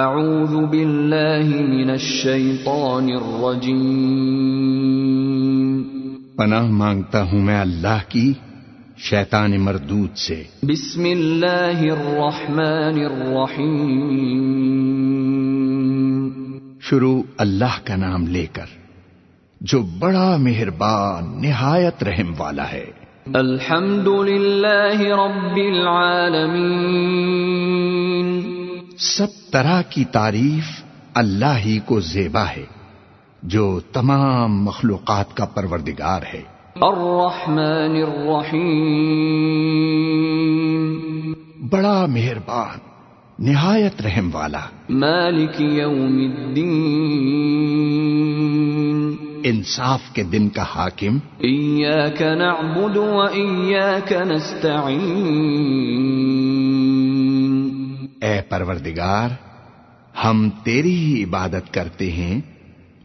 اعوذ باللہ من الشیطان الرجیم پناہ مانگتا ہوں میں اللہ کی شیطان مردود سے۔ بسم اللہ الرحمن الرحیم. شروع اللہ کا نام لے کر جو بڑا مہربان نہایت رحم والا ہے۔ الحمد للہ رب العالمین. سب طرح کی تعریف اللہ ہی کو زیبا ہے جو تمام مخلوقات کا پروردگار ہے۔ الرحمن الرحیم۔ بڑا مہربان نہایت رحم والا۔ مالک یوم الدین۔ انصاف کے دن کا حاکم۔ ایاک نعبد و ایاک نستعین۔ پروردگار ہم تیری ہی عبادت کرتے ہیں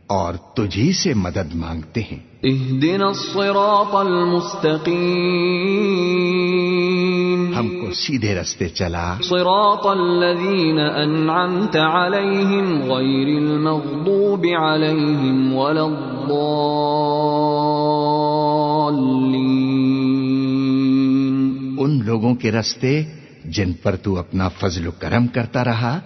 اور تجھی سے مدد مانگتے ہیں۔ اہدنا الصراط المستقیم۔ ہم کو سیدھے رستے چلا۔ صراط الذين انعمت عليهم غير المغضوب عليهم ولا الضالين ان لوگوں کے رستے جن پر تو اپنا فضل و کرم کرتا رہا،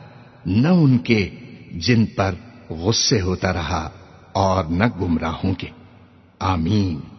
نہ ان کے جن پر غصے ہوتا رہا اور نہ گمراہوں کے۔ آمین۔